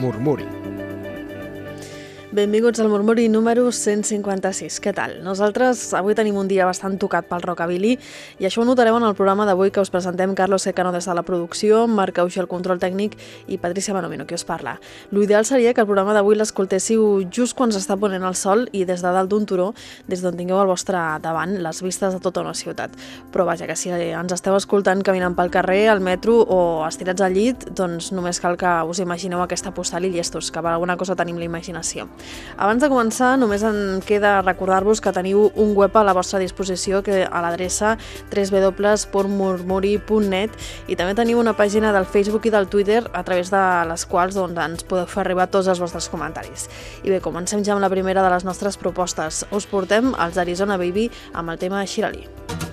Murmuri. Benvinguts al Murmuri número 156. Què tal? Nosaltres avui tenim un dia bastant tocat pel rockabilly i això ho notareu en el programa d'avui que us presentem Carlos Secano des de la producció, Marc Auix el control tècnic i Patricia Manomino, que us parla. L'ideal seria que el programa d'avui l'escoltéssiu just quan s'està ponent el sol i des de dalt d'un turó, des d'on tingueu al vostre davant les vistes de tota una ciutat. Però vaja, que si ens esteu escoltant caminant pel carrer, al metro o estirats al llit, doncs només cal que us imagineu aquesta postal i llestos, que per alguna cosa tenim la imaginació. Abans de començar, només en queda recordar-vos que teniu un web a la vostra disposició que a l'adreça www.murmuri.net i també teniu una pàgina del Facebook i del Twitter a través de les quals doncs, ens podeu fer arribar tots els vostres comentaris. I bé, comencem ja amb la primera de les nostres propostes. Us portem als Arizona Baby amb el tema Shirley.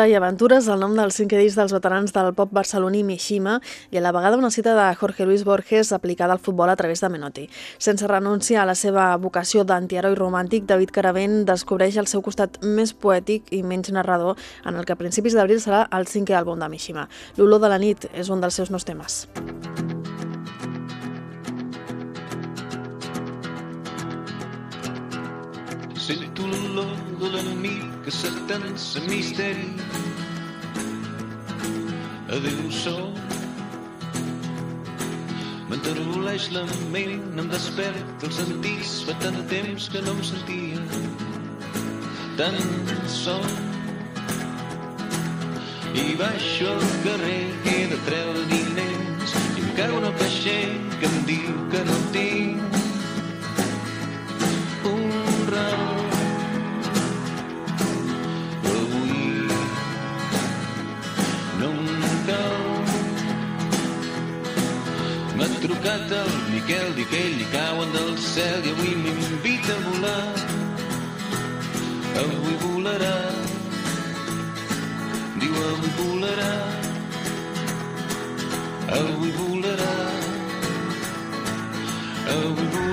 Ordre i Aventures, el nom del cinquè disc dels veterans del pop barceloní Mishima i a la vegada una cita de Jorge Luis Borges aplicada al futbol a través de Menotti. Sense renunciar a la seva vocació d'antiheroi romàntic, David Caravent descobreix el seu costat més poètic i menys narrador en el que a principis d'abril serà el cinquè àlbum de Mishima. L'olor de la nit és un dels seus nous temes. Sento l'olor de l'enemic que s'atensa misteri. Adéu sol. M'enteroleix la ment, em desperta els sentits, fa tant de temps que no em sentia tan sol. I baixo al carrer, he de treure diners, i em cago en el caixer que em diu que no tinc un raó trucat el Miquel que el dia que li cauen del cel i avui m'invita a volar. Avui volarà, diu avui volarà, avui volarà, avui volarà.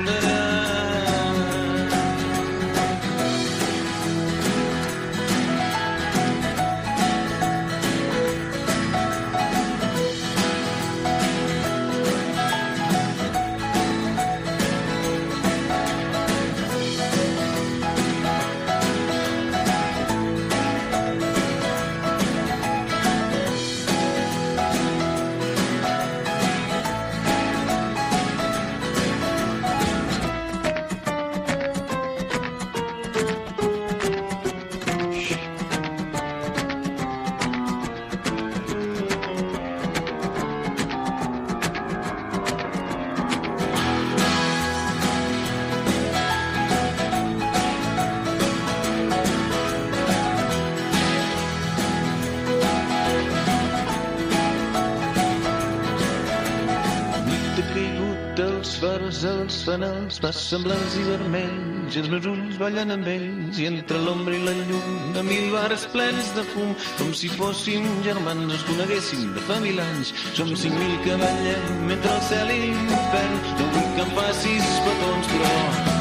Fanals, passen blancs i vermells, els meus ulls ballen amb ells, i entre l'ombra i la llum, de mil bars plens de fum, com si fóssim germans, ens coneguéssim de fa mil anys. Som cinc mil que ballem entre el cel i l'infern, no vull que em facis petons, però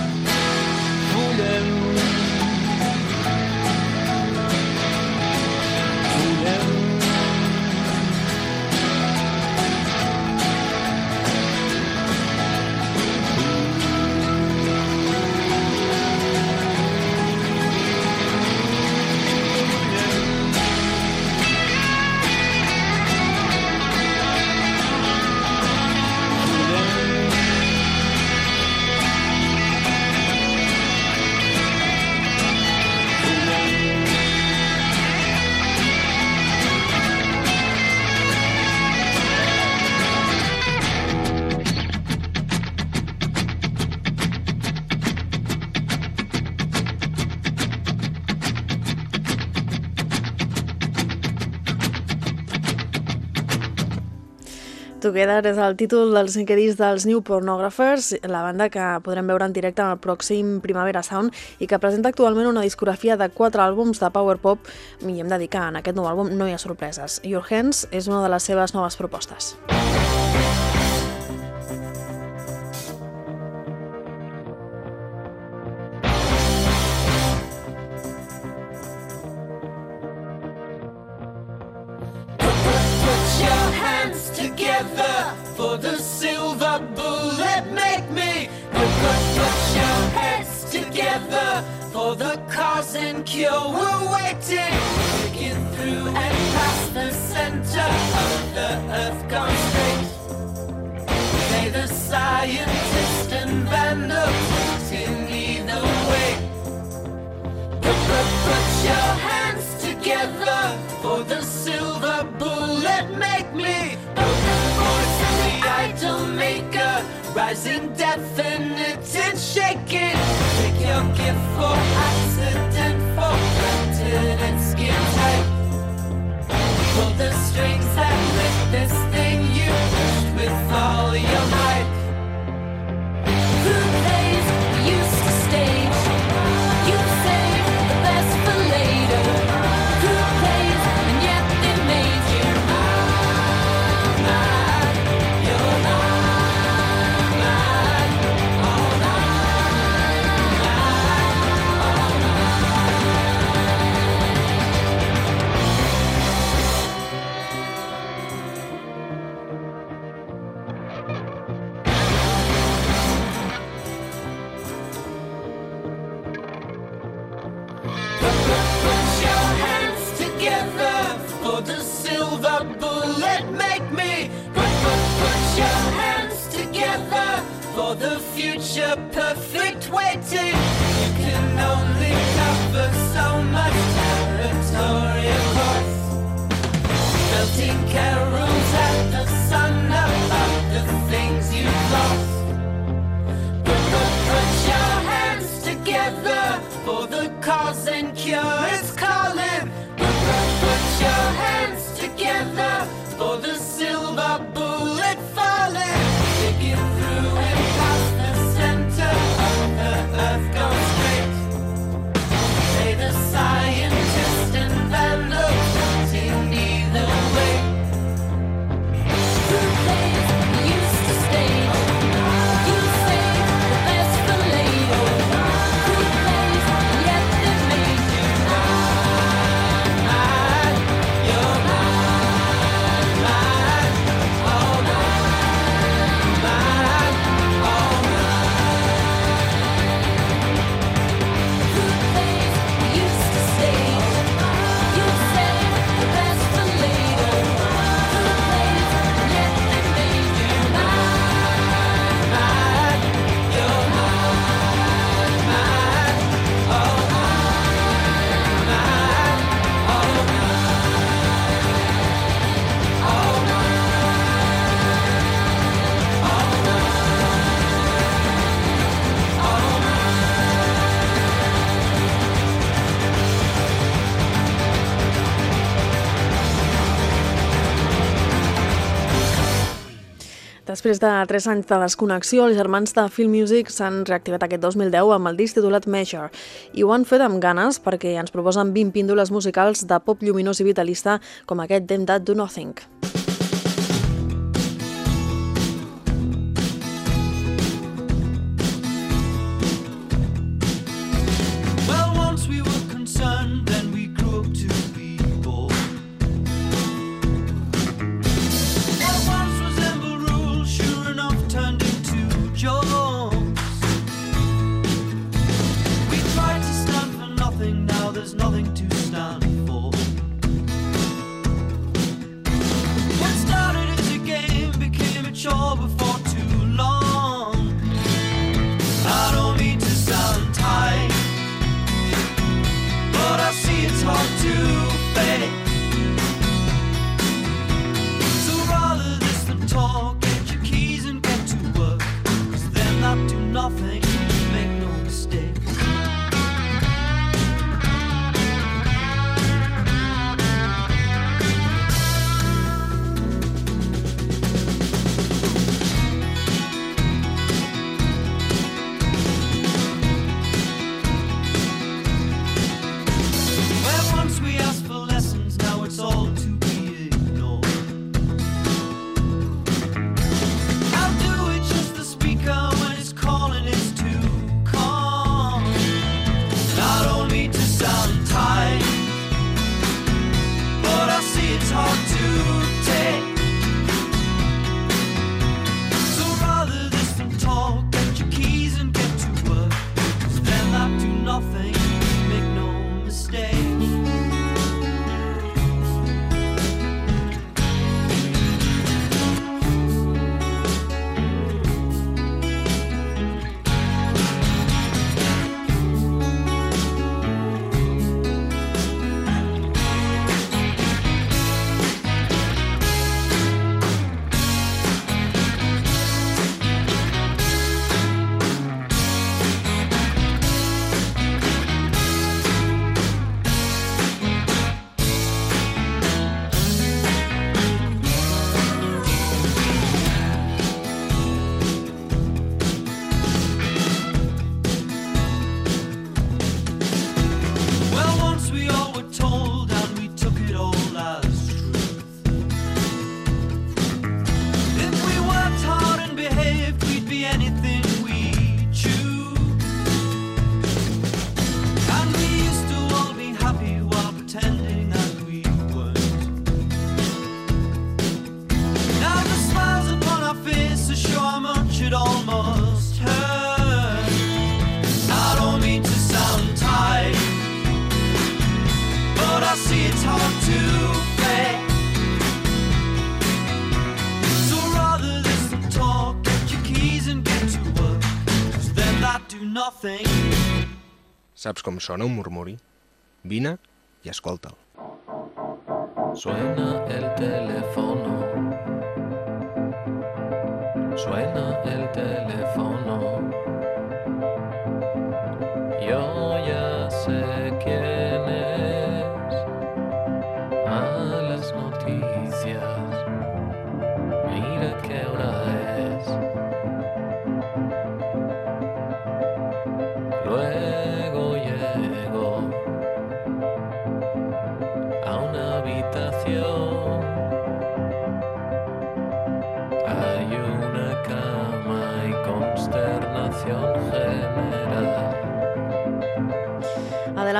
Together és el títol del cinquè disc dels New Pornographers, la banda que podrem veure en directe en el pròxim Primavera Sound i que presenta actualment una discografia de quatre àlbums de power pop i hem de dir que en aquest nou àlbum no hi ha sorpreses. Your Hands és una de les seves noves propostes. Put cause and waiting through and past the center of the earth. Straight. The and way. Put, put, your hands together for the silver bullet. Make me voice the idol maker, rising definite and shaking. Take your gift for accident, granted and skin tight. Pull the strings that lift this thing you pushed with all Després de 3 anys de desconnexió, els germans de Film Music s'han reactivat aquest 2010 amb el disc titulat Measure i ho han fet amb ganes perquè ens proposen 20 píndoles musicals de pop lluminós i vitalista com aquest Them That Do Nothing. Saps com sona un murmuri? Vine i escolta'l. Suena el teléfono. Suena el teléfono.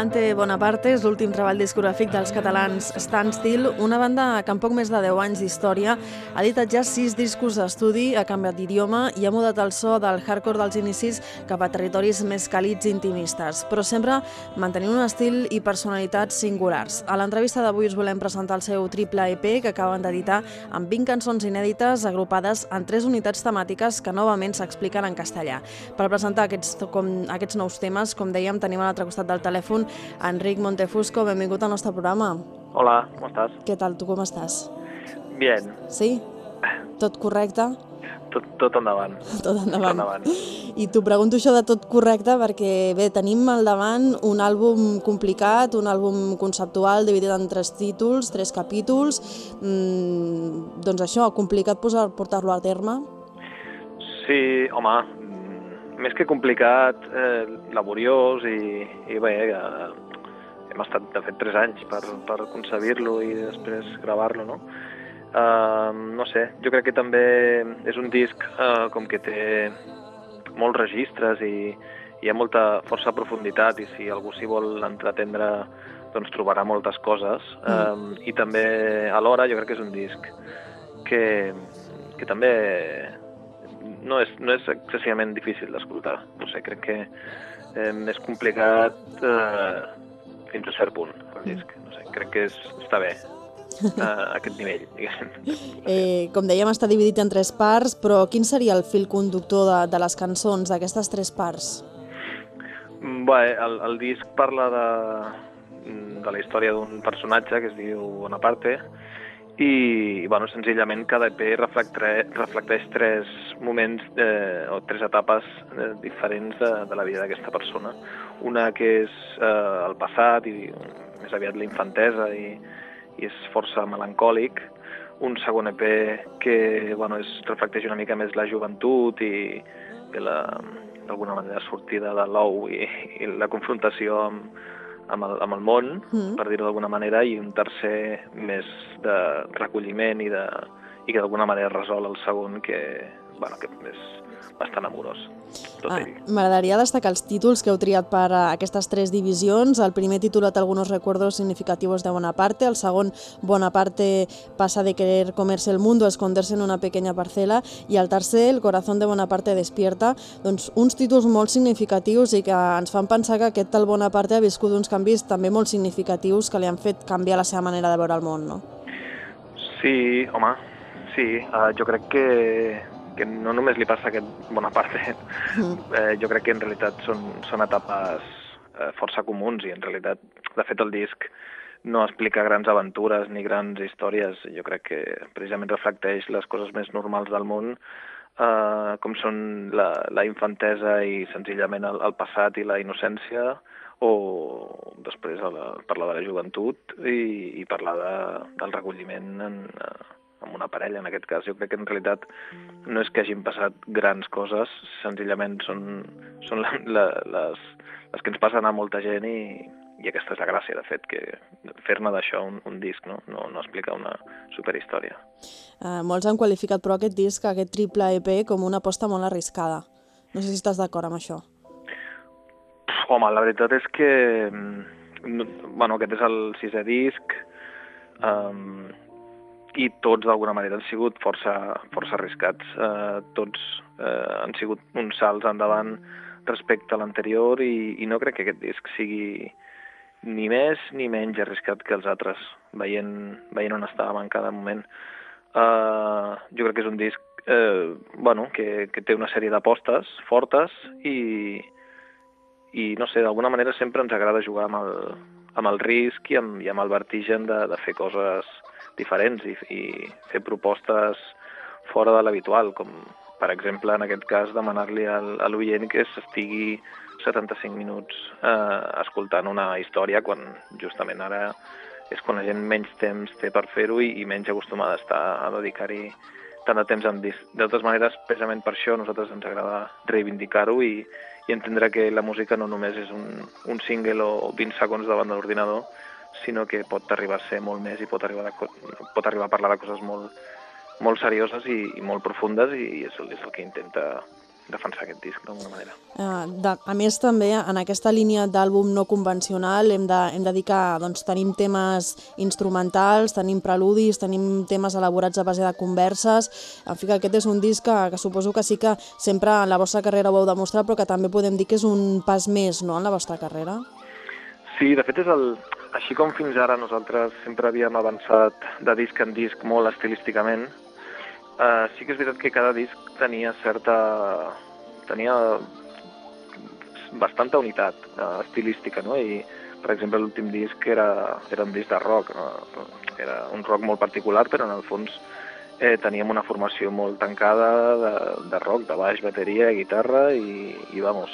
Adelante Bonaparte és l'últim treball discogràfic dels catalans Standstill, una banda que en poc més de 10 anys d'història ha editat ja 6 discos d'estudi, ha canviat d'idioma i ha mudat el so del hardcore dels inicis cap a territoris més càlids i intimistes, però sempre mantenint un estil i personalitats singulars. A l'entrevista d'avui us volem presentar el seu triple EP que acaben d'editar amb 20 cançons inèdites agrupades en tres unitats temàtiques que novament s'expliquen en castellà. Per presentar aquests, com, aquests nous temes, com dèiem, tenim a l'altre costat del telèfon Enric Montefusco, benvingut al nostre programa. Hola, ¿cómo estás? Què tal, tu com estàs? Bien, Sí? Tot correcte? tot, tot endavant. Tot endavant. endavant. I t'ho pregunto això de tot correcte perquè, bé, tenim al davant un àlbum complicat, un àlbum conceptual dividit en tres títols, tres capítols. Mm, doncs això, complicat posar- portar-lo a terme? Sí, home, més que complicat, eh, laboriós i, i bé, eh, hem estat, de fet, tres anys per, per concebir-lo i després gravar-lo, no? Uh, no sé, jo crec que també és un disc uh, com que té molts registres i hi ha molta força profunditat i si algú s'hi vol entretendre doncs trobarà moltes coses mm. um, i també alhora jo crec que és un disc que, que també no és, no és excessivament difícil d'escoltar. No sé, crec que eh, és complicat eh, fins a cert punt, el disc. No sé, crec que és, està bé a aquest nivell, diguéssim. Eh, com dèiem, està dividit en tres parts, però quin seria el fil conductor de, de les cançons, d'aquestes tres parts? Mm, Bé, el, el disc parla de, de la història d'un personatge que es diu Bonaparte i, bueno, senzillament cada EP reflecteix, tres moments eh, o tres etapes eh, diferents de, de la vida d'aquesta persona. Una que és eh, el passat i més aviat la infantesa i, i és força melancòlic, un segon EP que bueno, és, reflecteix una mica més la joventut i, i la, d'alguna manera sortida de l'ou i, i la confrontació amb, amb el, amb el món, mm. per dir-ho d'alguna manera, i un tercer més de recolliment i, de, i que d'alguna manera resol el segon que, bueno, que és bastant amorós, tot Ah, ell. M'agradaria destacar els títols que heu triat per a aquestes tres divisions. El primer titulat Algunos recuerdos significativos de Bonaparte, el segon Bonaparte pasa de querer comerse el mundo a esconderse en una pequeña parcela i el tercer El corazón de Bonaparte despierta. Doncs uns títols molt significatius i que ens fan pensar que aquest tal Bonaparte ha viscut uns canvis també molt significatius que li han fet canviar la seva manera de veure el món, no? Sí, home, sí. Uh, jo crec que, que no només li passa a aquest Bonaparte. Eh, jo crec que en realitat són, són etapes eh, força comuns i en realitat, de fet, el disc no explica grans aventures ni grans històries. Jo crec que precisament reflecteix les coses més normals del món, eh, com són la, la infantesa i senzillament el, el passat i la innocència, o després el, parlar de la joventut i, i parlar de, del recolliment en, eh, amb una parella, en aquest cas. Jo crec que en realitat no és que hagin passat grans coses, senzillament són, són la, la, les, les que ens passen a molta gent i, i aquesta és la gràcia, de fet, que fer-ne d'això un, un disc, no? no? no explica una superhistòria. Eh, molts han qualificat però aquest disc, aquest triple EP, com una aposta molt arriscada. No sé si estàs d'acord amb això. Home, la veritat és que... mm, no- Bueno, aquest és el sisè disc um, i tots d'alguna manera han sigut força, força arriscats. Uh, tots uh, han sigut uns salts endavant respecte a l'anterior i, i no crec que aquest disc sigui ni més ni menys arriscat que els altres, veient, veient on estàvem en cada moment. Uh, jo crec que és un disc eh, bueno, que, que té una sèrie d'apostes fortes i, i no sé, d'alguna manera sempre ens agrada jugar amb el, amb el risc i amb, i amb el vertigen de, de fer coses diferents i, i fer propostes fora de l'habitual, com per exemple en aquest cas demanar-li a l'oient que s'estigui 75 minuts eh, escoltant una història quan justament ara és quan la gent menys temps té per fer-ho i, i menys acostumada està a dedicar-hi tant de temps en disc. Totes maneres, precisament per això a nosaltres ens agrada reivindicar-ho i, i entendre que la música no només és un, un single o 20 segons davant de l'ordinador, sinó que pot arribar a ser molt més i pot arribar, a, pot arribar a parlar de coses molt, molt serioses i, i molt profundes i és el, és el que intenta defensar aquest disc d'alguna manera. Eh, de, a més, també, en aquesta línia d'àlbum no convencional hem de, hem de dir que doncs, tenim temes instrumentals, tenim preludis, tenim temes elaborats a base de converses. En fi, que aquest és un disc que, que suposo que sí que sempre en la vostra carrera ho heu demostrat, però que també podem dir que és un pas més no, en la vostra carrera. Sí, de fet és el... Així com fins ara nosaltres sempre havíem avançat de disc en disc molt estilísticament, eh, sí que és veritat que cada disc tenia certa... tenia bastanta unitat eh, estilística, no? I, per exemple, l'últim disc era, era un disc de rock, no? era un rock molt particular, però en el fons eh, teníem una formació molt tancada de, de rock, de baix, bateria, guitarra i, i vamos.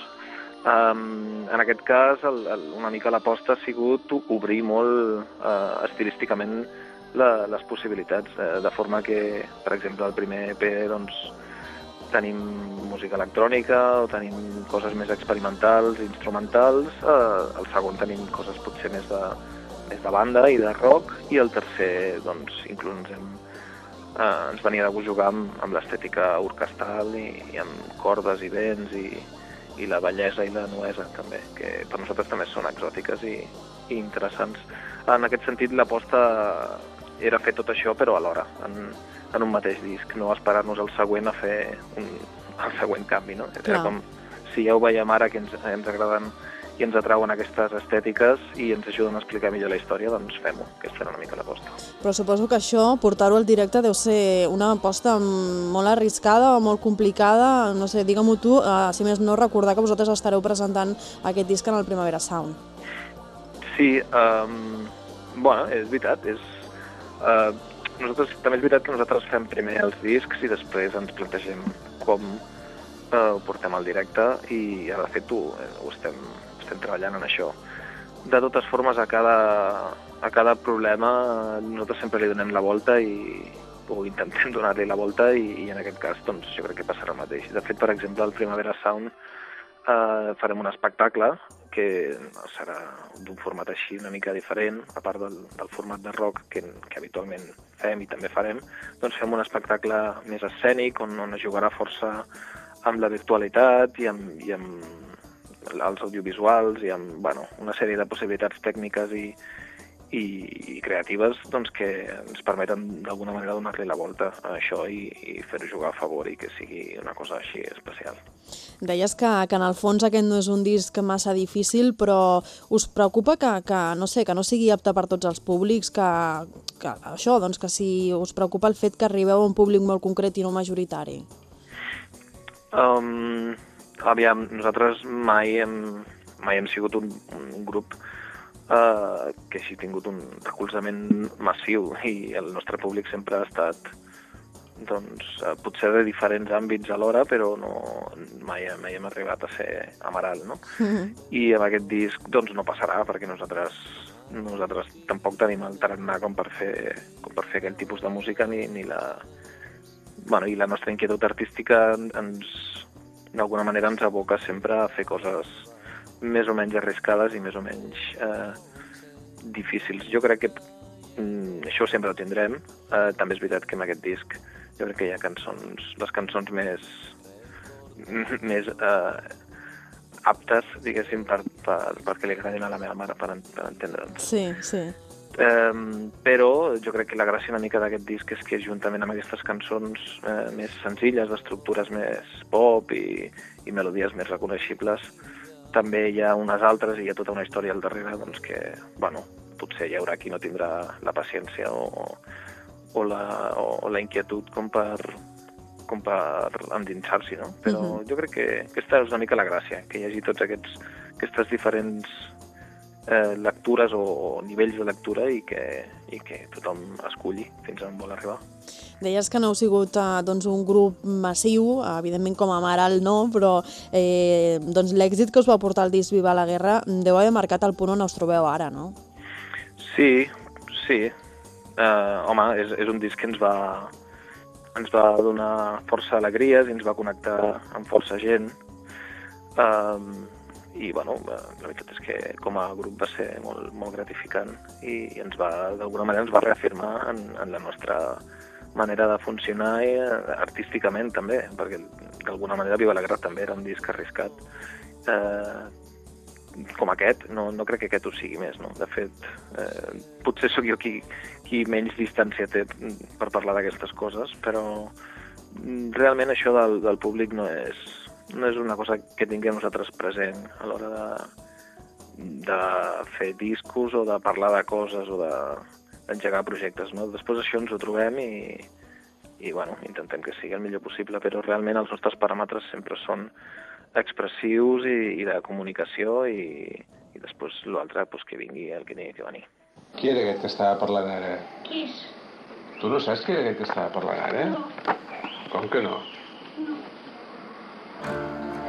Um, en aquest cas, el, el, una mica l'aposta ha sigut obrir molt uh, estilísticament la, les possibilitats, eh, de forma que, per exemple, el primer EP doncs, tenim música electrònica o tenim coses més experimentals, instrumentals. Eh, el segon tenim coses potser més de, més de banda i de rock i el tercer, doncs, inclús ens hem eh, ens venia de gust jugar amb, amb l'estètica orquestral i, i amb cordes i vents i, i la bellesa i la nuesa també, que per nosaltres també són exòtiques i, i interessants. En aquest sentit, l'aposta era fer tot això, però alhora, en, en un mateix disc, no esperar-nos el següent a fer un, el següent canvi, no? Era Clar. com, si ja ho veiem ara, que ens, ens agraden i ens atrauen aquestes estètiques i ens ajuden a explicar millor la història, doncs fem-ho. Aquesta era una mica l'aposta. Però suposo que això, portar-ho al directe, deu ser una aposta molt arriscada o molt complicada. No sé, digue-m'ho tu, eh, si més no, recordar que vosaltres estareu presentant aquest disc en el Primavera Sound. Sí, um, bueno, és veritat, és... Uh, nosaltres, també és veritat que nosaltres fem primer els discs i després ens plantegem com uh, ho portem al directe i de fet ho, ho estem, estem treballant en això. De totes formes, a cada, a cada problema nosaltres sempre li donem la volta i o intentem donar-li la volta i, i en aquest cas doncs, jo crec que passarà el mateix. De fet, per exemple, el Primavera Sound eh, farem un espectacle que serà d'un format així una mica diferent, a part del, del format de rock que, que habitualment fem i també farem, doncs fem un espectacle més escènic on, on es jugarà força amb la virtualitat i amb, i amb els audiovisuals i amb bueno, una sèrie de possibilitats tècniques i, i, i creatives doncs, que ens permeten d'alguna manera donar-li la volta a això i, i fer-ho jugar a favor i que sigui una cosa així especial. Deies que, que en el fons aquest no és un disc massa difícil, però us preocupa que, que, no sé, que no sigui apte per tots els públics, que, que això, doncs que si us preocupa el fet que arribeu a un públic molt concret i no majoritari. Um, aviam, nosaltres mai hem, mai hem sigut un, un grup uh, que hagi tingut un recolzament massiu i el nostre públic sempre ha estat doncs, uh, potser de diferents àmbits alhora, però no, mai, mai hem arribat a ser amaral, no? I amb aquest disc doncs, no passarà, perquè nosaltres nosaltres tampoc tenim el tarannà com per fer, com per fer aquell tipus de música ni, ni la, bueno, i la nostra inquietud artística ens, d'alguna manera ens aboca sempre a fer coses més o menys arriscades i més o menys eh, difícils. Jo crec que mm, això sempre ho tindrem. Eh, també és veritat que en aquest disc jo crec que hi ha cançons, les cançons més més eh, aptes, diguéssim, per, per, perquè li agradin a la meva mare, per, per entendre'ns. Sí, sí. Um, però jo crec que la gràcia una mica d'aquest disc és que juntament amb aquestes cançons eh, més senzilles, d'estructures més pop i, i melodies més reconeixibles, també hi ha unes altres i hi ha tota una història al darrere doncs, que, bueno, potser hi haurà qui no tindrà la paciència o, o, la, o, o la inquietud com per, com per endinsar-s'hi, no? Però uh -huh. jo crec que aquesta és una mica la gràcia, que hi hagi tots aquests, aquestes diferents eh, lectures o, o nivells de lectura i que, i que tothom esculli fins on vol arribar. Deies que no heu sigut eh, doncs, un grup massiu, eh, evidentment com a Amaral no, però eh, doncs, l'èxit que us va portar el disc Viva la Guerra deu haver marcat el punt on us trobeu ara, no? Sí, sí. Uh, home, és, és un disc que ens va, ens va donar força alegries i ens va connectar amb força gent. Um, I, bueno, eh, la veritat és que com a grup va ser molt, molt gratificant i, ens va, d'alguna manera, ens va reafirmar en, en la nostra manera de funcionar i, eh, artísticament també, perquè d'alguna manera Viva la Guerra també era un disc arriscat. Eh, com aquest, no, no crec que aquest ho sigui més, no? De fet, eh, potser sóc jo qui, qui menys distància té per parlar d'aquestes coses, però mm, realment això del, del públic no és, no és una cosa que tinguem nosaltres present a l'hora de, de fer discos o de parlar de coses o de d'engegar projectes, no? Després això ens ho trobem i, i bueno, intentem que sigui el millor possible, però realment els nostres paràmetres sempre són expressius i, i de comunicació i, i després l'altre pues, que vingui el que tingui que venir. Qui era aquest que estava parlant ara? Qui és? Tu no saps qui era aquest que estava parlant ara? No. Com que no?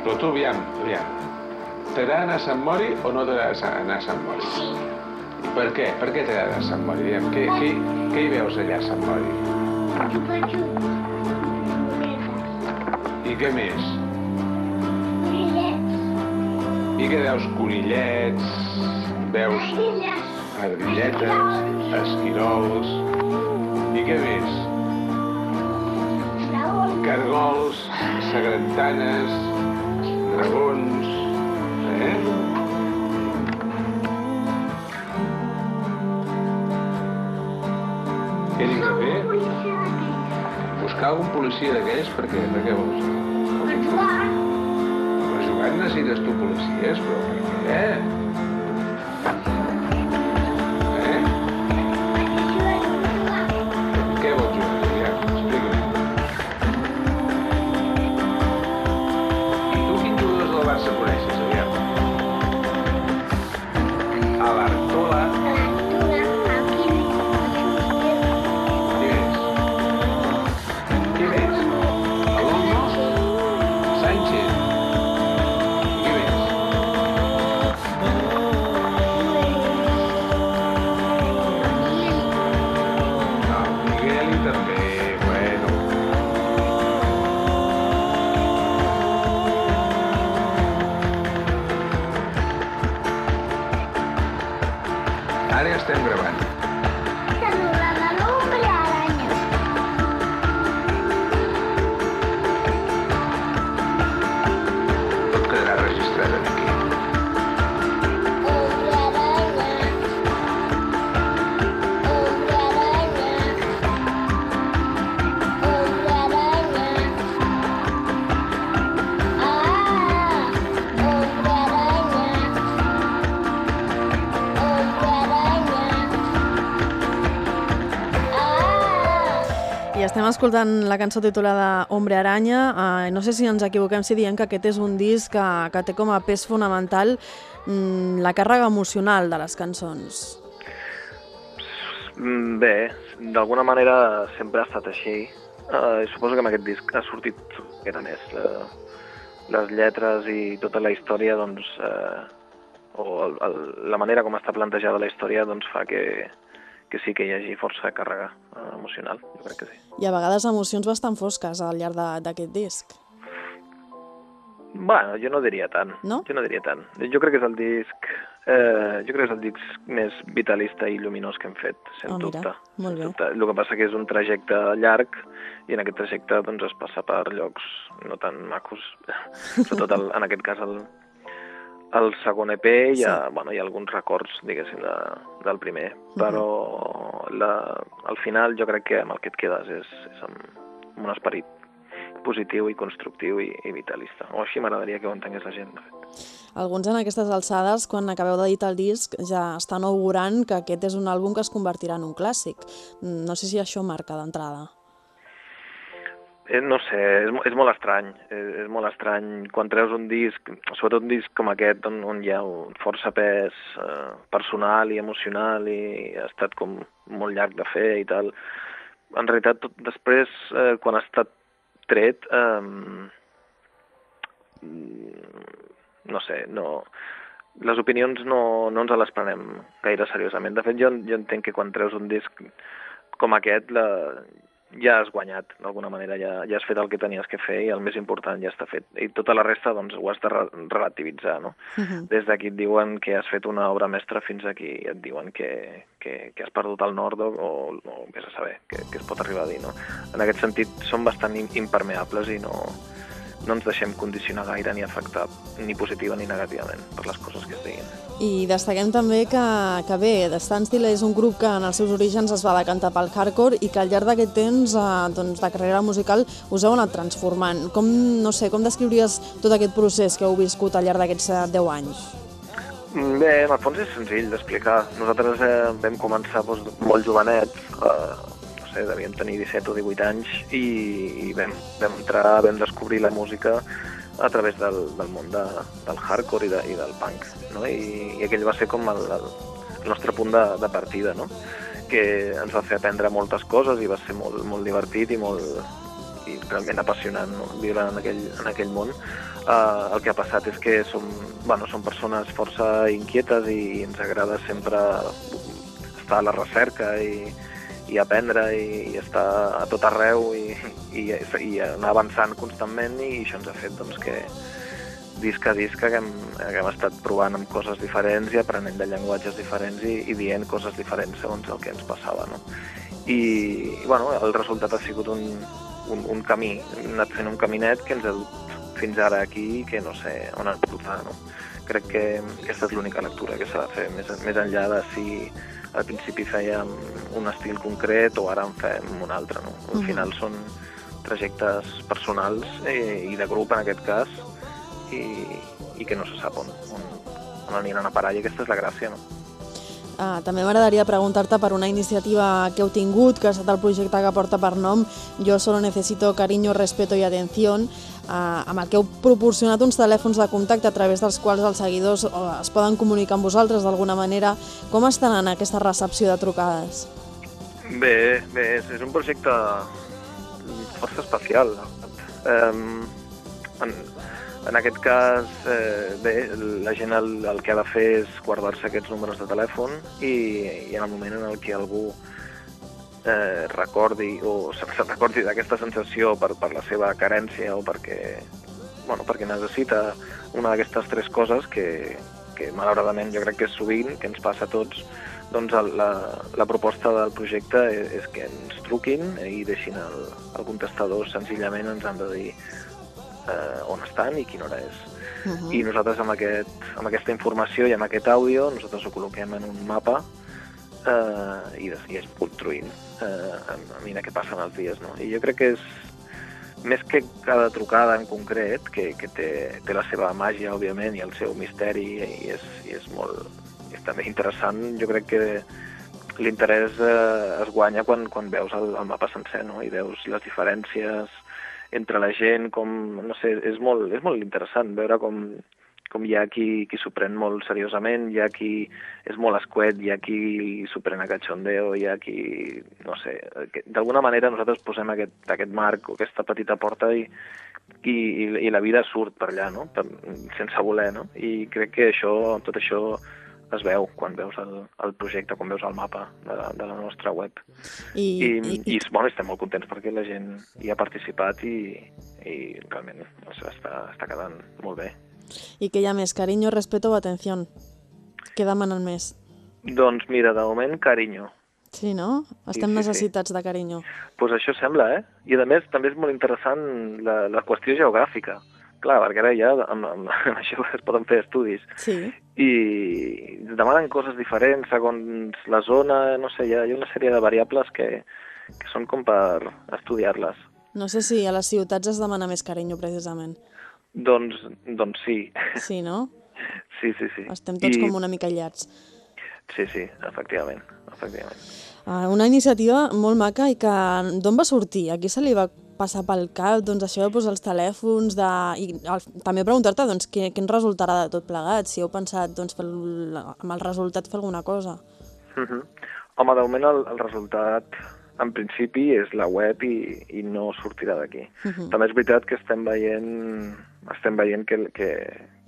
Però tu, aviam, aviam. T'agrada anar a Sant Mori o no t'agrada anar a Sant Mori? Sí. I per què? Per què t'agrada anar a Sant Mori? Aviam, què, què, què hi veus allà a Sant Mori? I què més? I què veus? Conillets, veus ardilletes, esquirols... I què més? Cargols, sagrantanes, dragons... Eh? Què dius de fer? Buscar algun policia d'aquells perquè per què vols? Per jugar necessites tu policies, però per què? Eh? Escoltant la cançó titulada Hombre Aranya. Uh, no sé si ens equivoquem si diem que aquest és un disc que, que té com a pes fonamental mm, la càrrega emocional de les cançons. Mm, Bé, d'alguna manera sempre ha estat així. Uh, suposo que amb aquest disc ha sortit era més. Uh, les lletres i tota la història, doncs, uh, o el, el, la manera com està plantejada la història, doncs fa que, que sí que hi hagi força càrrega uh, emocional, jo crec que sí. I a vegades emocions bastant fosques al llarg d'aquest disc. Bueno, jo no diria tant. No? Jo no diria tant. Jo crec que és el disc... Eh, jo crec que és el disc més vitalista i lluminós que hem fet, sens Ah, mira, dubte. molt bé. dubte. El que passa que és un trajecte llarg i en aquest trajecte doncs, es passa per llocs no tan macos. Sobretot el, en aquest cas el, el segon EP hi ha, bueno, hi ha alguns records, diguéssim, de, del primer, però la, al final jo crec que amb el que et quedes és, és amb, amb un esperit positiu i constructiu i, i vitalista. O així m'agradaria que ho entengués la gent, de fet. Alguns en aquestes alçades, quan acabeu d'editar el disc, ja estan augurant que aquest és un àlbum que es convertirà en un clàssic. No sé si això marca d'entrada. Eh, no sé, és, és molt estrany, és, és molt estrany quan treus un disc, sobretot un disc com aquest, on, on hi ha un força pes eh, personal i emocional i ha estat com molt llarg de fer i tal. En realitat, tot, després, eh, quan ha estat tret, eh, no sé, no, les opinions no, no ens les prenem gaire seriosament. De fet, jo, jo entenc que quan treus un disc com aquest, la, ja has guanyat, d'alguna manera, ja, ja has fet el que tenies que fer i el més important ja està fet. I tota la resta, doncs, ho has de re relativitzar, no? Des d'aquí et diuen que has fet una obra mestra fins aquí et diuen que, que, que has perdut el nord o, o, o vés a saber què, es pot arribar a dir, no? En aquest sentit, som bastant im- impermeables i no, no ens deixem condicionar gaire ni afectar ni positiva ni negativament per les coses que es diguin. I destaquem també que, que bé, The Standstill és un grup que en els seus orígens es va decantar pel hardcore i que al llarg d'aquest temps eh, doncs, de carrera musical us heu anat transformant. Com, no sé, com descriuries tot aquest procés que heu viscut al llarg d'aquests eh, 10 anys? Mm, Bé, en el fons és senzill d'explicar. Nosaltres eh, vam començar doncs, molt jovenets, eh, sé, devíem tenir 17 o 18 anys, i, i vam, vam entrar, vam descobrir la música a través del, del món de, del hardcore i, de, i del punk, no? I, i aquell va ser com el, el, el nostre punt de, de partida, no? que ens va fer aprendre moltes coses i va ser molt, molt divertit i molt, i realment apassionant no? viure en aquell, en aquell món. Uh, el que ha passat és que som, bueno, som persones força inquietes i ens agrada sempre estar a la recerca i, i aprendre i, i estar a tot arreu i, i, i anar avançant constantment i això ens ha fet doncs, que disc a disc haguem, haguem estat provant amb coses diferents i aprenent de llenguatges diferents i, i dient coses diferents segons el que ens passava. No? I, i bueno, el resultat ha sigut un, un, un camí, hem anat fent un caminet que ens ha dut fins ara aquí que no sé on ens portarà. No? Crec que aquesta és l'única lectura que s'ha de fer, més, més enllà de si al principi fèiem un estil concret o ara en fem un altre. No? Al Mhm. final són trajectes personals eh, i de grup en aquest cas i, i que no se sap on, on, on aniran a parar i aquesta és la gràcia. No? Uh, també m'agradaria preguntar-te per una iniciativa que heu tingut, que ha estat el projecte que porta per nom Jo solo necesito cariño, respeto y atención, amb el que heu proporcionat uns telèfons de contacte a través dels quals els seguidors uh, es poden comunicar amb vosaltres d'alguna manera. Com estan en aquesta recepció de trucades? Bé, bé, és un projecte força especial. Um, en, en aquest cas, eh, bé, la gent el, el que ha de fer és guardar-se aquests números de telèfon i, i en el moment en el que algú eh, recordi o se, se recordi d'aquesta sensació per, per la seva carència o perquè, bueno, perquè necessita una d'aquestes tres coses que, que malauradament jo crec que és sovint, que ens passa a tots, doncs el, la, la proposta del projecte és, és que ens truquin i deixin el, el contestador senzillament ens han de dir eh, on estan i quina hora és. Uh -huh. I nosaltres amb, aquest, amb aquesta informació i amb aquest àudio nosaltres ho col·loquem en un mapa eh, i, es construint eh, a, a mesura que passen els dies. No? I jo crec que és més que cada trucada en concret, que, que té, té la seva màgia, òbviament, i el seu misteri, i és, i és molt és també interessant, jo crec que l'interès eh, es guanya quan, quan veus el, el mapa sencer, no? i veus les diferències entre la gent, com, no sé, és molt, és molt interessant veure com, com hi ha qui, qui s'ho pren molt seriosament, hi ha qui és molt escuet, hi ha qui s'ho pren a cachondeo, hi ha qui, no sé, d'alguna manera nosaltres posem aquest, aquest marc o aquesta petita porta i, i, i, i la vida surt per allà, no? Per, sense voler, no? I crec que això, tot això es veu quan veus el, el projecte, quan veus el mapa de la, de la nostra web. I, I, i, i, i bueno, estem molt contents perquè la gent hi ha participat i, i realment està, està quedant molt bé. I que hi ha més? Carinyo, respeto o atenció? Què demanen més? Doncs mira, de moment, carinyo. Sí, no? Estem sí, sí. necessitats de carinyo. Doncs pues això sembla, eh? I a més també és molt interessant la, la qüestió geogràfica. Clar, perquè ara ja amb, amb, amb això es poden fer estudis Sí. i demanen coses diferents segons la zona, no sé, hi ha, hi ha una sèrie de variables que, que són com per estudiar-les. No sé si a les ciutats es demana més carinyo, precisament. Doncs, doncs sí, Sí, no? sí, sí, sí. Estem tots I, com una mica aïllats. Sí, sí, efectivament, efectivament. Uh, una iniciativa molt maca i que d'on va sortir? A qui se li va passar pel cap doncs, això de posar els telèfons de... i el, també preguntar-te doncs, què, què en resultarà de tot plegat, si heu pensat doncs, fer el, amb el resultat fer alguna cosa. Uh -huh. Home, de moment el, el resultat en principi és la web i, i no sortirà d'aquí. Uh -huh. També és veritat que estem veient, estem veient que, que,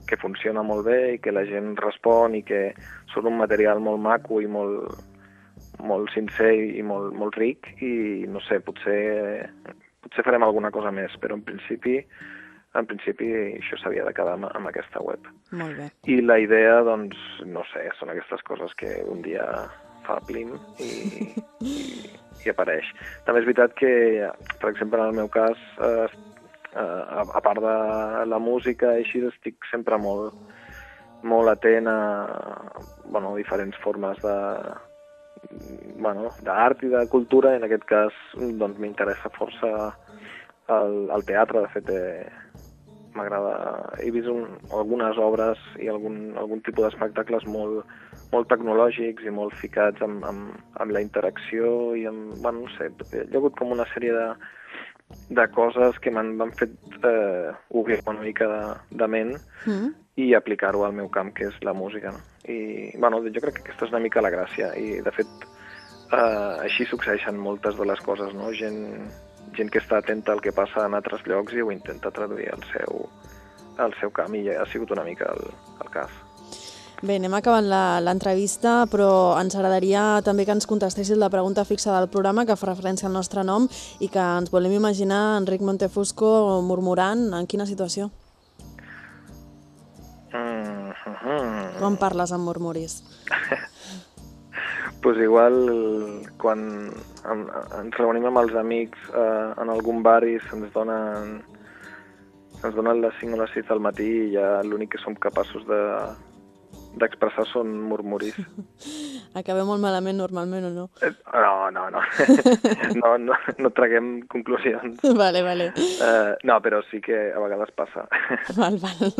que funciona molt bé i que la gent respon i que surt un material molt maco i molt, molt sincer i molt, molt ric i no sé, potser, potser farem alguna cosa més, però en principi en principi això s'havia de quedar amb, aquesta web. Molt bé. I la idea, doncs, no sé, són aquestes coses que un dia fa plim i, i, i apareix. També és veritat que, per exemple, en el meu cas, eh, a, a part de la música així, estic sempre molt, molt atent a bueno, diferents formes de bueno, d'art i de cultura, i en aquest cas doncs, m'interessa força el, el teatre, de fet eh, m'agrada... He vist un, algunes obres i algun, algun tipus d'espectacles molt, molt tecnològics i molt ficats amb, amb, amb la interacció i amb, bueno, no sé, hi ha hagut com una sèrie de, de coses que m'han fet eh, obrir una mica de, de ment Mm. i aplicar-ho al meu camp, que és la música. No? I, bueno, jo crec que aquesta és una mica la gràcia i, de fet, eh, així succeeixen moltes de les coses, no? Gent, gent que està atenta al que passa en altres llocs i ho intenta traduir al seu, al seu camp i ha sigut una mica el, el cas. Bé, anem acabant la- l'entrevista, però ens agradaria també que ens contestessis la pregunta fixa del programa que fa referència al nostre nom i que ens volem imaginar Enric Montefusco murmurant en quina situació? Mm -hmm. Com parles amb murmuris? pues igual quan en, ens reunim amb els amics eh, en algun bar i se'ns donen se'ns donen les 5 o les 6 del matí i ja l'únic que som capaços de d'expressar són murmuris. Acabem molt malament normalment o no? Eh, No, no, no. no, no, no traguem conclusions. vale, vale. Eh, no, però sí que a vegades passa. Val, val.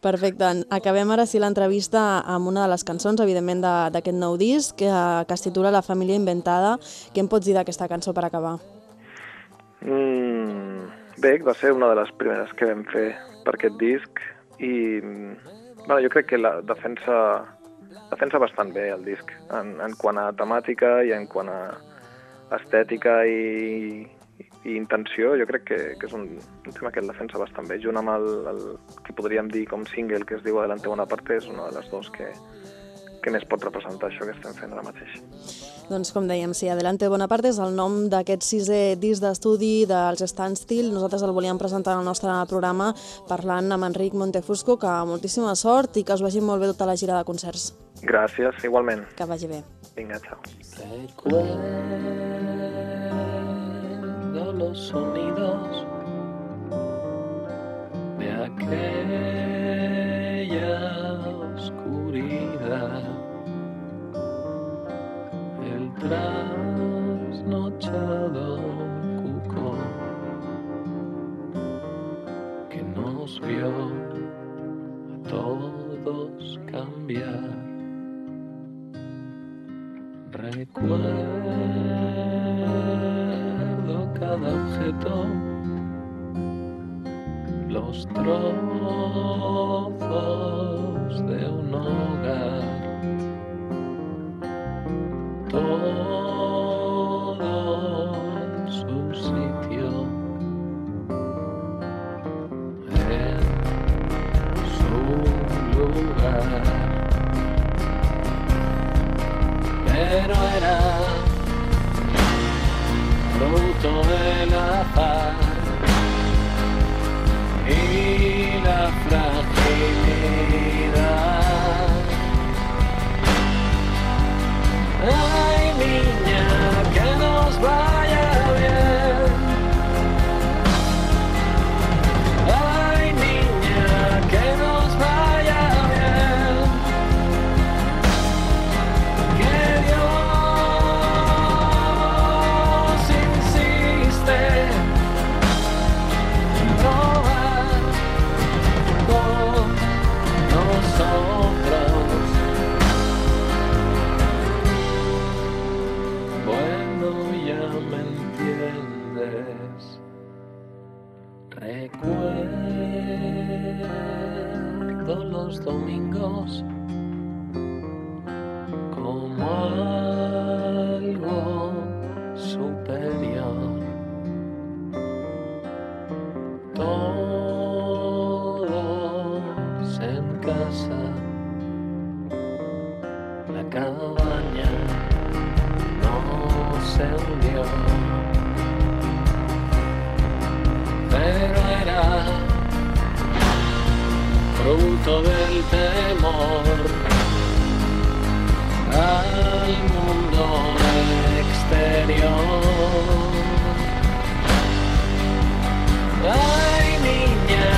Perfecte. Acabem ara sí l'entrevista amb una de les cançons, evidentment, de- d'aquest nou disc, que, que es titula La família inventada. Què em pots dir d'aquesta cançó per acabar? Mm, bé, va ser una de les primeres que vam fer per aquest disc i bueno, jo crec que la defensa, defensa bastant bé el disc en, en quant a temàtica i en quant a estètica i, i intenció, jo crec que, que és un, un tema que el defensa bastant bé. Junt amb el, el que podríem dir com single que es diu Adelante Bonaparte és una de les dues que, que més pot representar això que estem fent ara mateix. Doncs com dèiem, sí, Adelante Bonaparte és el nom d'aquest sisè disc d'estudi dels Standstill. Nosaltres el volíem presentar al nostre programa parlant amb Enric Montefusco, que moltíssima sort i que us vagi molt bé tota la gira de concerts. Gràcies, igualment. Que vagi bé. Vinga, ciao. Recuerdo los sonidos de aquella oscuridad, trasnochado cuco que nos vio a todos cambiar. Recuerdo cada objeto, los trozos de un hogar, la cabaña no se hundió, pero era fruto del temor. Al mundo exterior. Ay, niña,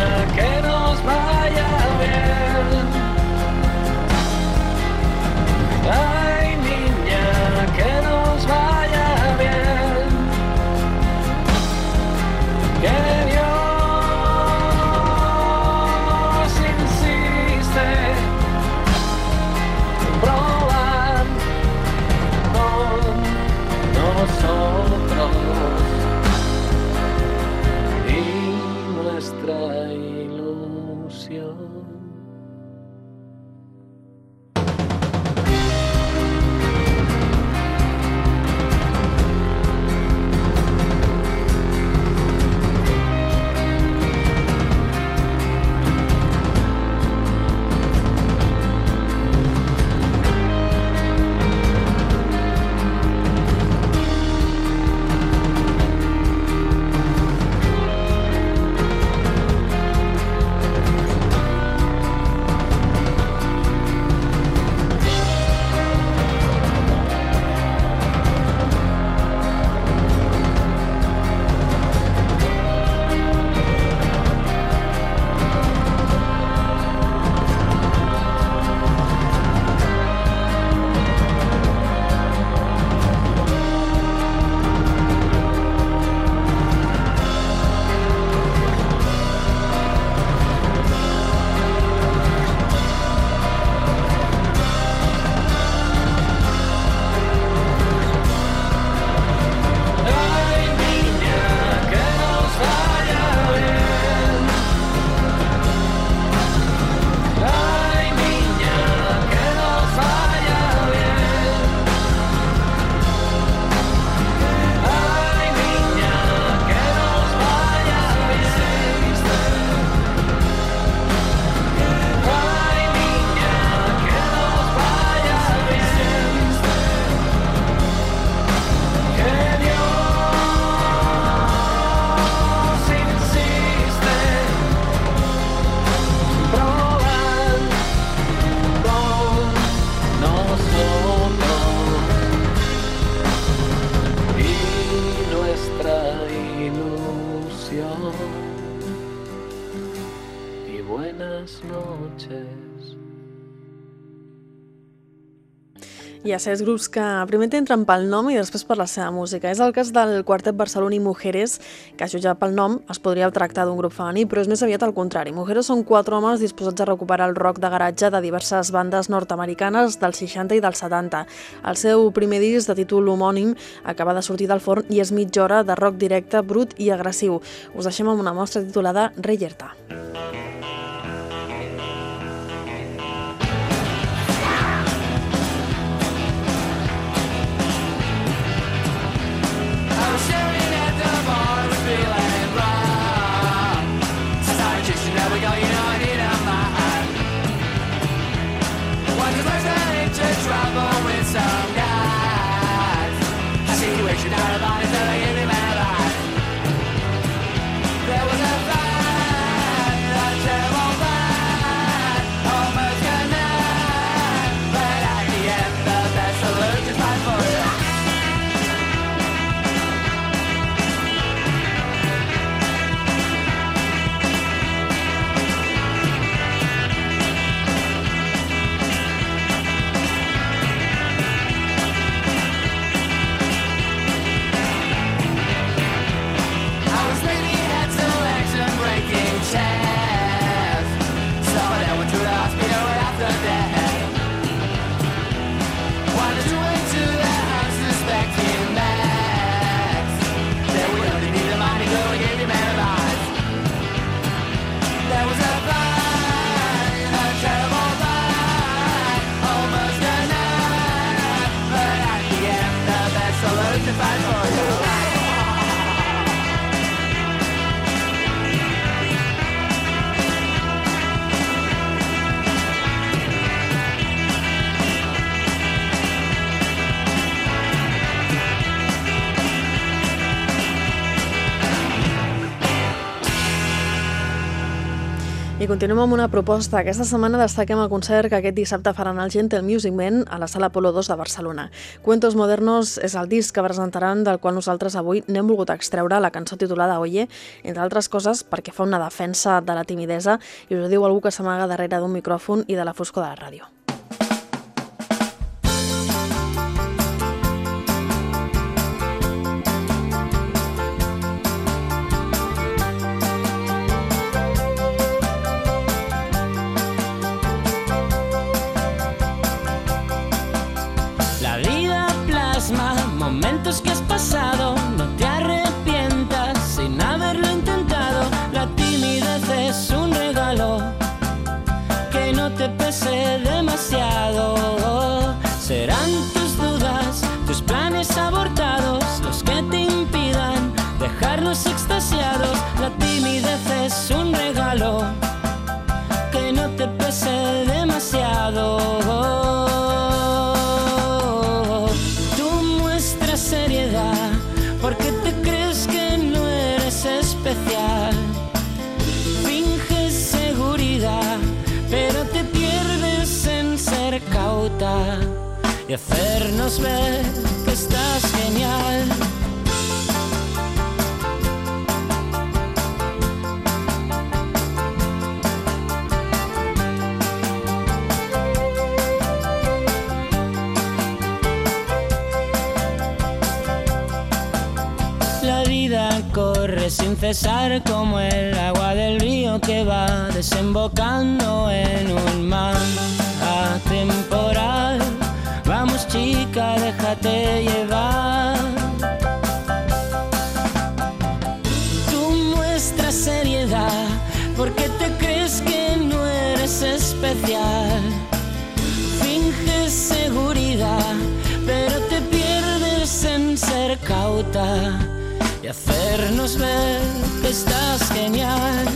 Hi ha certs grups que primer t'entren pel nom i després per la seva música. És el cas del quartet barceloní Mujeres, que a jutjar pel nom es podria tractar d'un grup femení, però és més aviat al contrari. Mujeres són quatre homes disposats a recuperar el rock de garatge de diverses bandes nord-americanes dels 60 i dels 70. El seu primer disc de títol homònim acaba de sortir del forn i és mitja hora de rock directe, brut i agressiu. Us deixem amb una mostra titulada Reyerta. I continuem amb una proposta. Aquesta setmana destaquem el concert que aquest dissabte faran al Gentle Music Man a la Sala Polo 2 de Barcelona. Cuentos Modernos és el disc que presentaran del qual nosaltres avui n'hem volgut extreure la cançó titulada Oye, entre altres coses perquè fa una defensa de la timidesa i us ho diu algú que s'amaga darrere d'un micròfon i de la foscor de la ràdio. Que estás genial. La vida corre sin cesar como el agua del río que va desembocando en un mar Déjate llevar. Tú muestras seriedad porque te crees que no eres especial. Finges seguridad, pero te pierdes en ser cauta y hacernos ver que estás genial.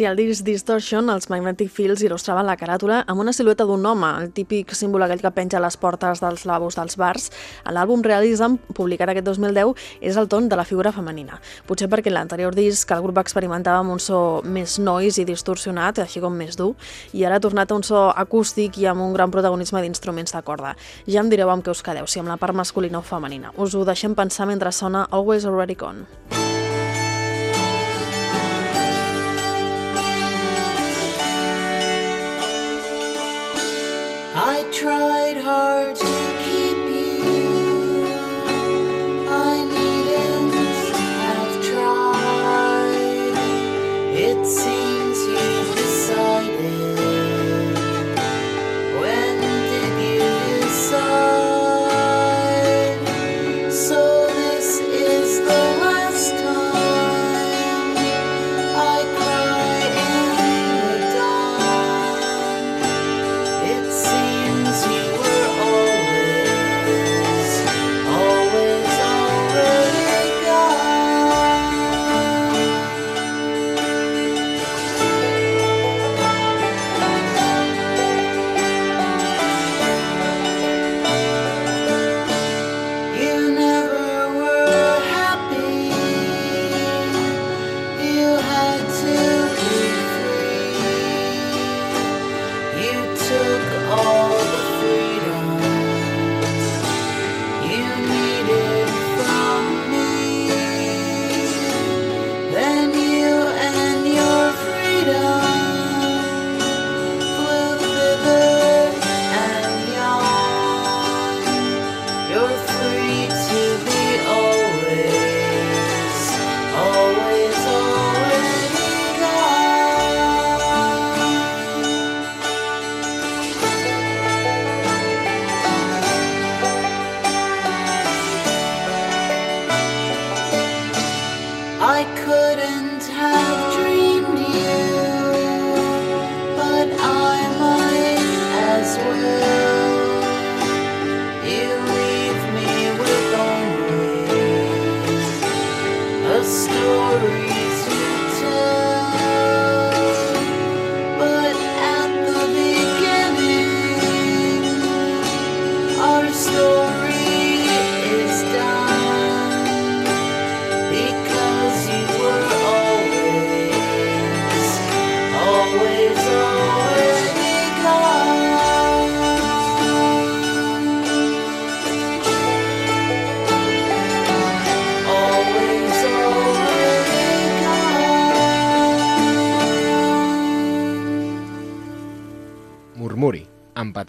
Sí, el disc Distortion, els Magnetic Fields il·lustraven la caràtula amb una silueta d'un home, el típic símbol aquell que penja a les portes dels lavabos dels bars. L'àlbum Realism, publicat aquest 2010, és el ton de la figura femenina. Potser perquè en l'anterior disc el grup experimentava amb un so més noise i distorsionat, així com més dur, i ara ha tornat a un so acústic i amb un gran protagonisme d'instruments de corda. Ja em direu amb què us quedeu, si amb la part masculina o femenina. Us ho deixem pensar mentre sona Always Already Gone.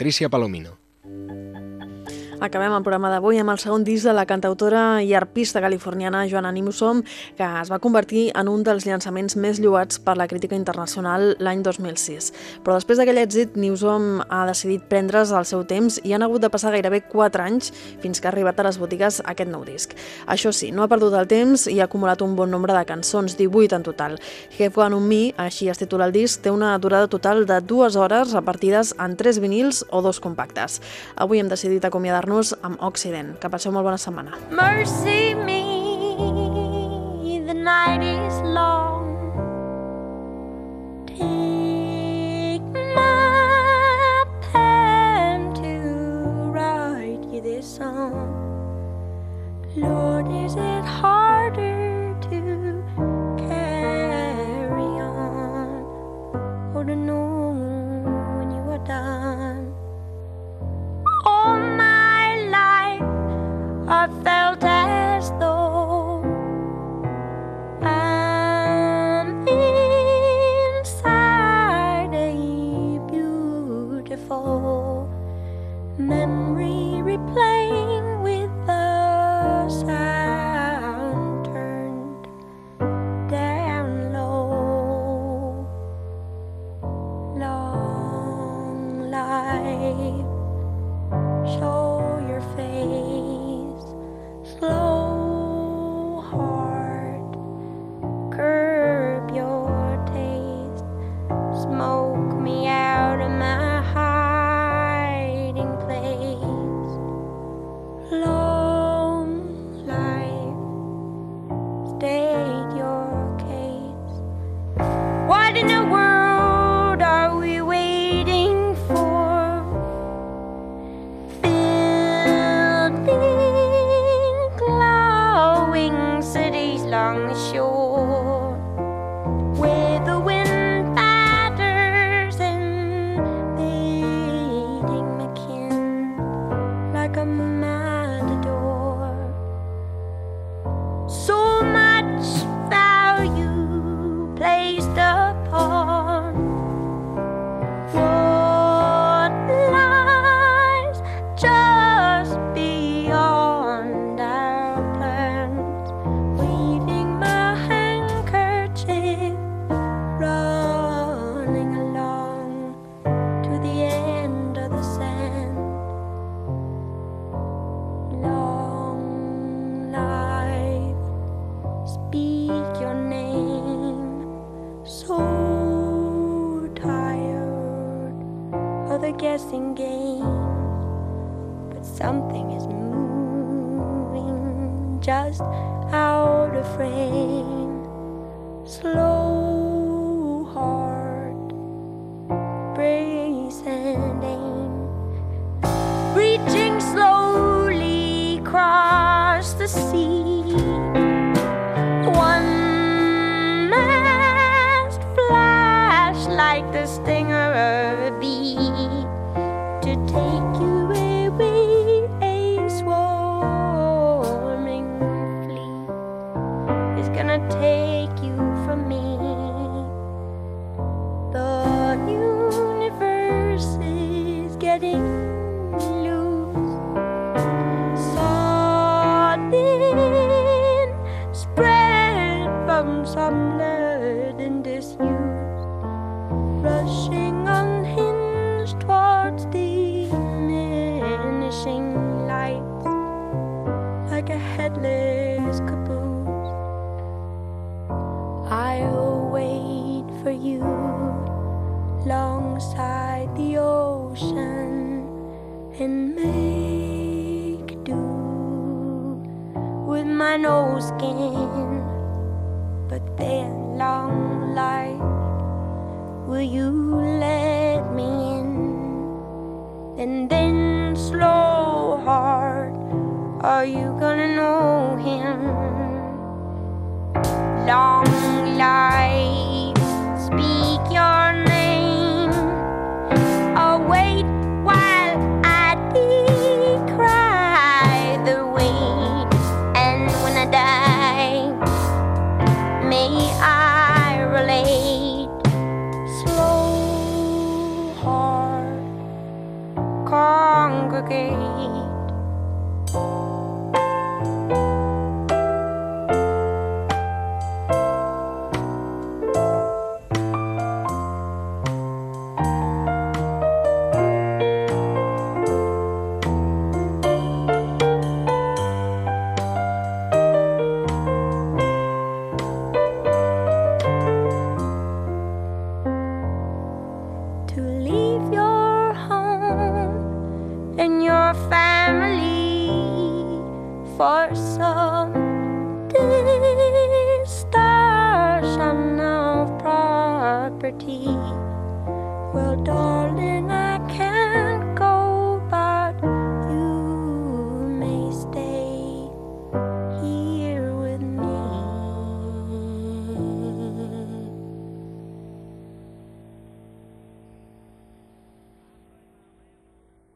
Patricia Palomino. Acabem el programa d'avui amb el segon disc de la cantautora i arpista californiana Joanna Newsom, que es va convertir en un dels llançaments més lloats per la crítica internacional l'any 2006. Però després d'aquell èxit, Newsom ha decidit prendre's el seu temps i han hagut de passar gairebé 4 anys fins que ha arribat a les botigues aquest nou disc. Això sí, no ha perdut el temps i ha acumulat un bon nombre de cançons, 18 en total. Have Gone On Me, així es titula el disc, té una durada total de dues hores repartides en tres vinils o dos compactes. Avui hem decidit acomiadar-nos amb Occident. Que passeu molt bona setmana. Mercy me, the night is long. Take my pen to write you this song. Lord, is it harder alongside the ocean and make do with my nose skin. But then, long life, will you let me in? And then, slow heart, are you gonna know him? Long life, speak your name.